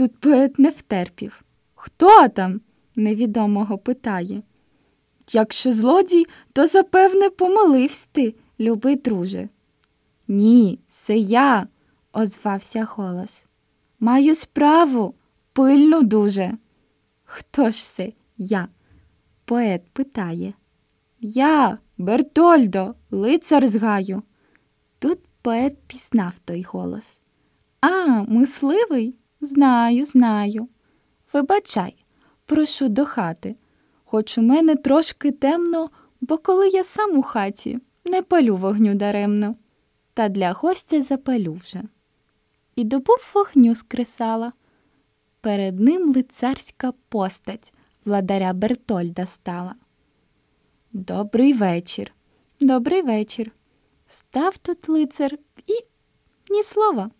Тут поет не втерпів. Хто там? невідомого питає. Якщо злодій, то запевне помилився ти, любий друже. Ні, це я, озвався голос. Маю справу, пильну дуже. Хто ж це я? Поет питає. Я, Бертольдо, лицар з гаю. Тут поет пізнав той голос. А, мисливий? Знаю, знаю. Вибачай, прошу до хати, хоч у мене трошки темно, бо коли я сам у хаті не палю вогню даремно, та для гостя запалю вже. І добув вогню з кресала. Перед ним лицарська постать владаря Бертольда стала. Добрий вечір, добрий вечір. Став тут лицар і ні слова.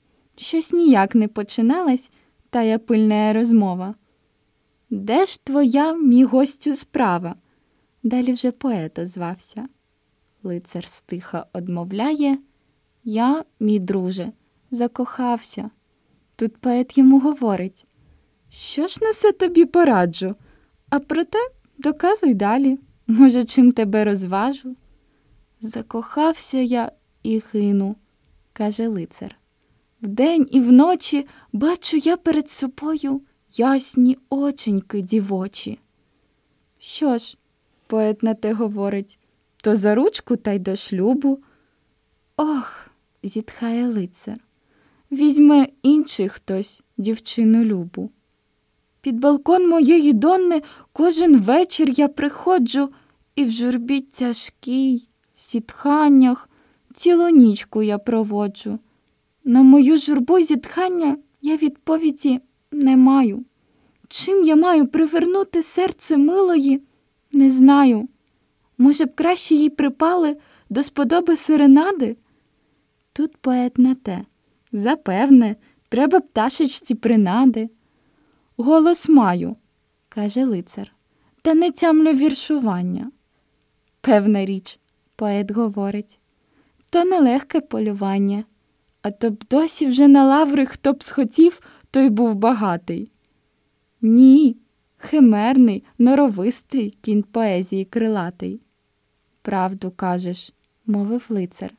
Щось ніяк не починалась тая пильна розмова. Де ж твоя, мій гостю, справа? Далі вже поет озвався. Лицар стиха одмовляє Я, мій друже, закохався. Тут поет йому говорить Що ж несе тобі пораджу, а проте доказуй далі. Може, чим тебе розважу? Закохався я і гину, каже лицар. Вдень і вночі бачу я перед собою ясні оченьки дівочі. Що ж, поет на те говорить, то за ручку та й до шлюбу. Ох, зітхає лицар. Візьме інший хтось дівчину любу. Під балкон моєї донни кожен вечір я приходжу і в журбі тяжкій, в сітханнях, цілу нічку я проводжу. На мою журбу зітхання я відповіді не маю. Чим я маю привернути серце милої, не знаю. Може б, краще їй припали до сподоби серенади? Тут поет на те. Запевне, треба пташечці принади. Голос маю, каже лицар, та не тямлю віршування. Певна річ, поет говорить, то нелегке полювання, а то б досі вже на лаври хто б схотів, той був багатий. Ні, химерний, норовистий кінь поезії крилатий. Правду кажеш, мовив лицар.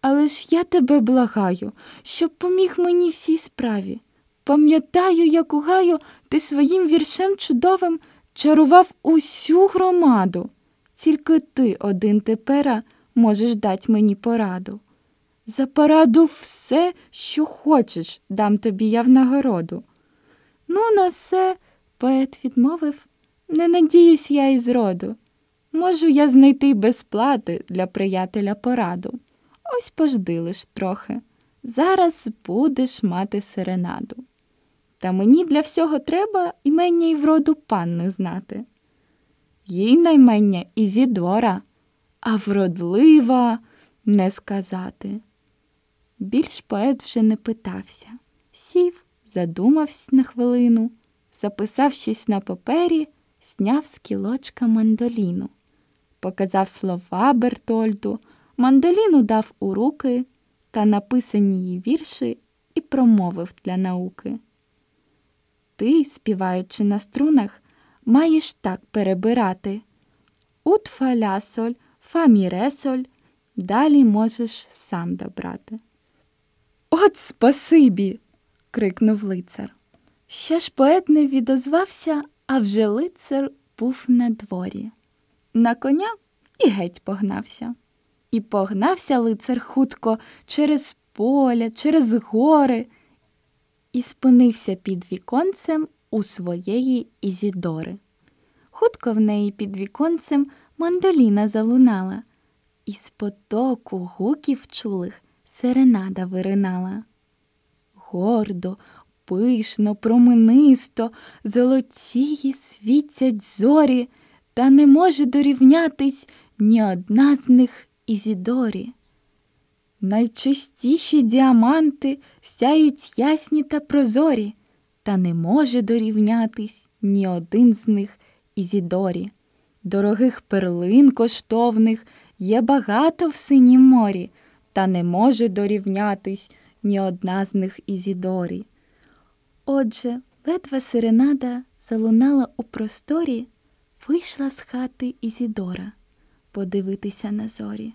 Але ж я тебе благаю, щоб поміг мені всій справі. Пам'ятаю, як у гаю ти своїм віршем чудовим чарував усю громаду. Тільки ти один тепера можеш дати мені пораду. За пораду все, що хочеш, дам тобі я в нагороду. Ну, на все, поет відмовив, не надіюсь я із роду. Можу я знайти без плати для приятеля пораду. Ось пожди лиш трохи. Зараз будеш мати серенаду. Та мені для всього треба імення й вроду панни знати. Їй наймення Ізідора, а вродлива не сказати. Більш поет вже не питався, сів, задумався на хвилину, записав щось на папері, сняв з кілочка мандоліну, показав слова Бертольду, мандоліну дав у руки та написані її вірші і промовив для науки. Ти, співаючи на струнах, маєш так перебирати Ут фа ля соль, фа ре соль, далі можеш сам добрати. От спасибі. крикнув лицар. Ще ж поет не відозвався, а вже лицар був на дворі. На коня і геть погнався. І погнався лицар хутко через поля, через гори, і спинився під віконцем у своєї Ізідори. Хутко в неї під віконцем мандоліна залунала, і з потоку гуків чулих серенада виринала. Гордо, пишно, променисто, золотії світять зорі, та не може дорівнятись ні одна з них Ізідорі. Найчистіші діаманти сяють ясні та прозорі, та не може дорівнятись ні один з них Ізідорі. Дорогих перлин коштовних є багато в синім морі, та не може дорівнятись ні одна з них Ізідорі. Отже, ледве серенада залунала у просторі, вийшла з хати Ізідора подивитися на зорі.